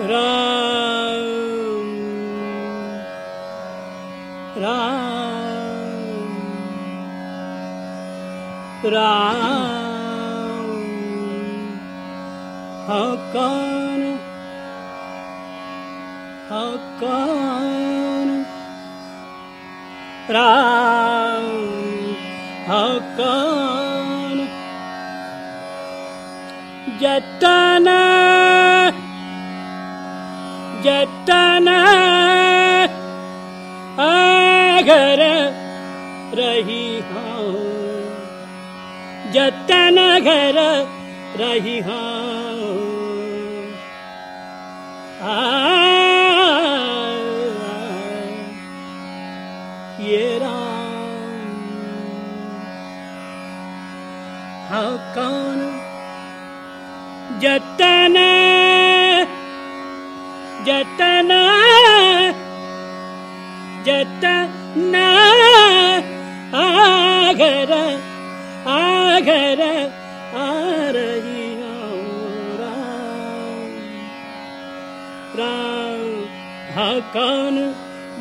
राम। राम। राम। हकान। हकान। राम। हकान। जतना जतना आगर रही हाँ जतन घर रही ये राम हाँ जतन जतन जतन आगर आगर आ रही हूँ राम। राम हाँ कौन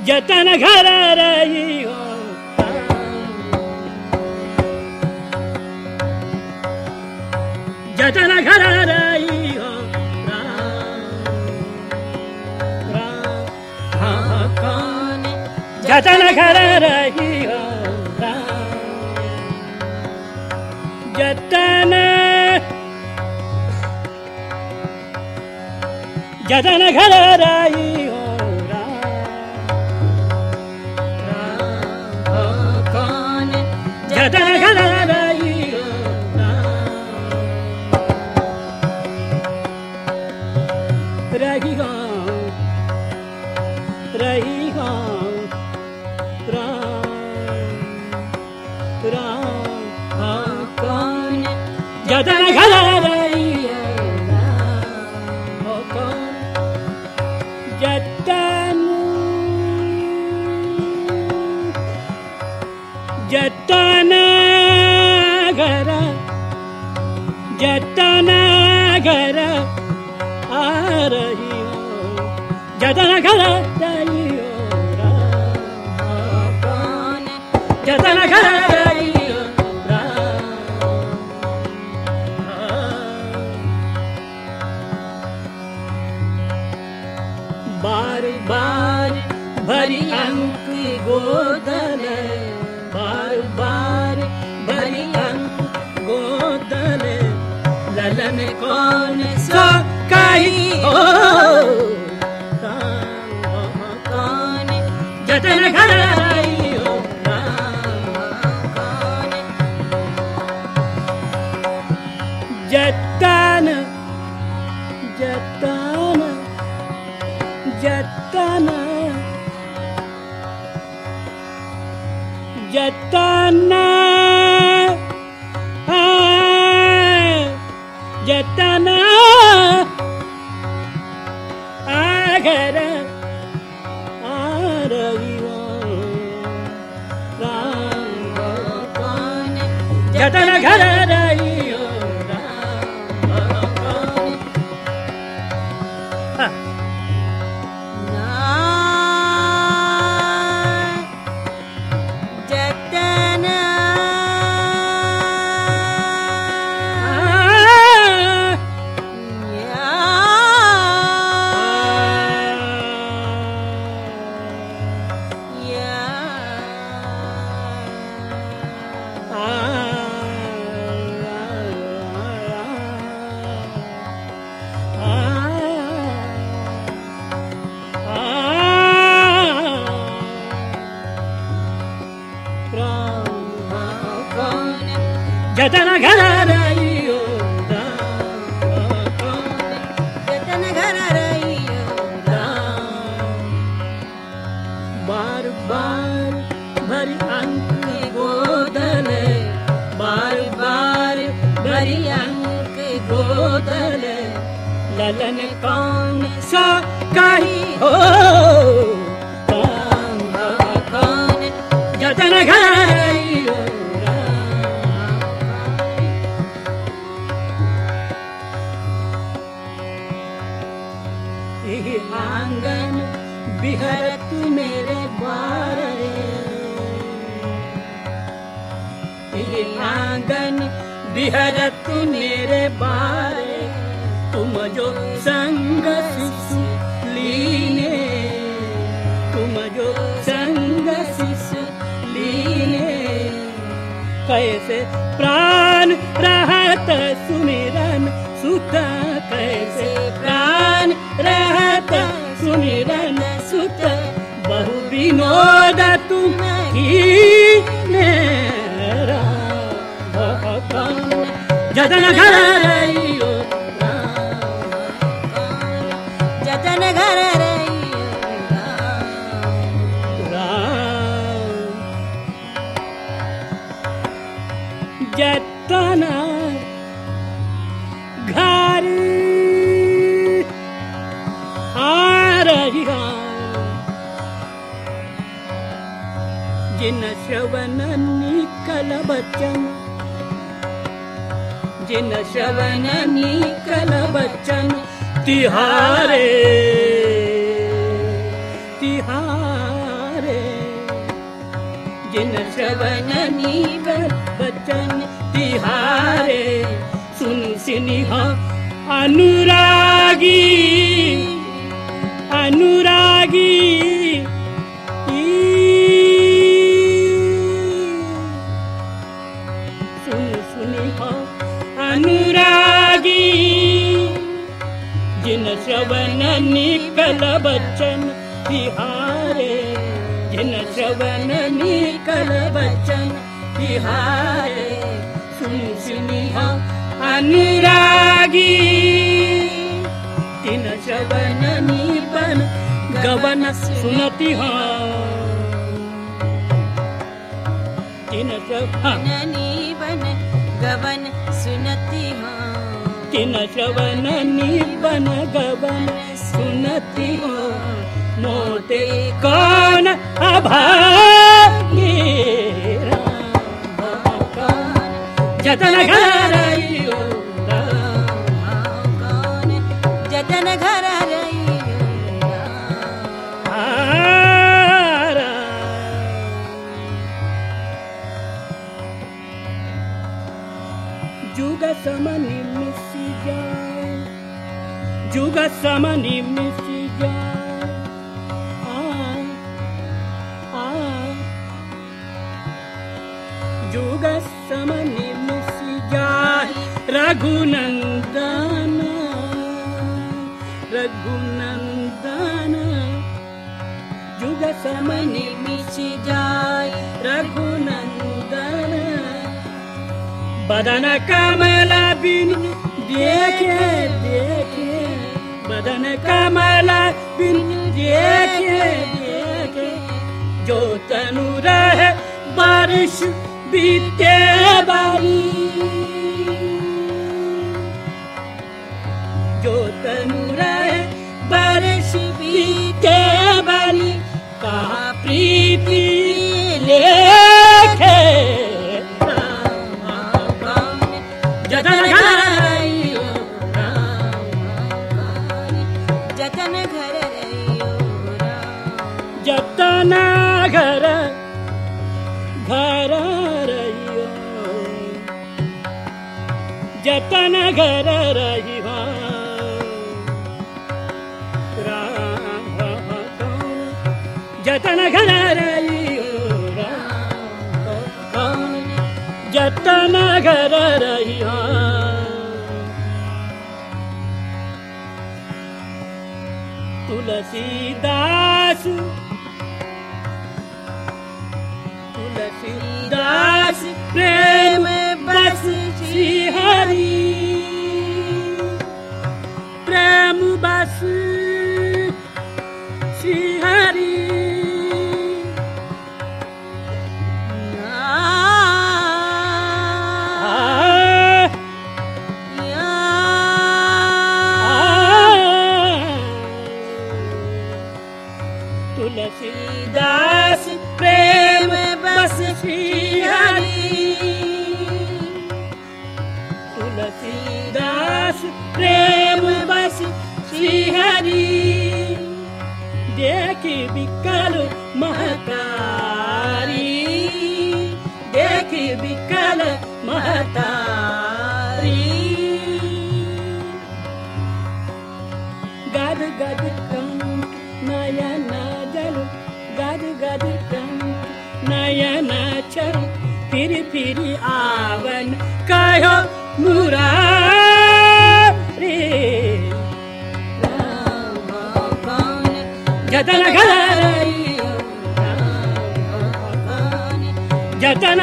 जतन घर रही हो जतन घर हो राम जतन कौन जतन घर रही हो जतन घर रही हो कौन? जतन जतन घर जतन भरी अंक जतन जतन घर हो जतन घर बार बार भरी अंक गोदल बार बार भरी अंक गोदल ललन कौन सा कही हो? कौन? जतन घर बिहरत मेरे बारे, तुम जो संग शिशु लीने, तुम जो संग शिशु लीने। कैसे प्राण रहत सुमिरन जतन घर रहियो जतन घर रहियो जतन घर आ रही जिन श्रवण निकल बचन जिन श्रवण निकल बचन तिहारे। तिहारे। जिन श्रवण निकल बचन तिहारे। सुन सिनिह अनुरागी। अनुरागी निकल बचन तिहारे जिन श्रवण निकल बचन तिहारे सुन सुनिह अनुरागी। तिन श्रवण निपन गवन सुनति हाँ। तिन श्रवण ननी बन गवन सुनती हाँ। किन श्रवण निबन गवन सुनती मोते कौन अभागी जतन घरइयो जुग समनि मिसि जाए रघुनंदन रघुनंदन जुग समनि जाए रघुनंदन बदन कमला बिन, देखे देखे। बदन कमला बिन, देखे देखे। जो तनु रहे बारिश बीते बारी जो तनु रहे बारिश बीते कहा रहियो जतन घर रहियो जतन जतन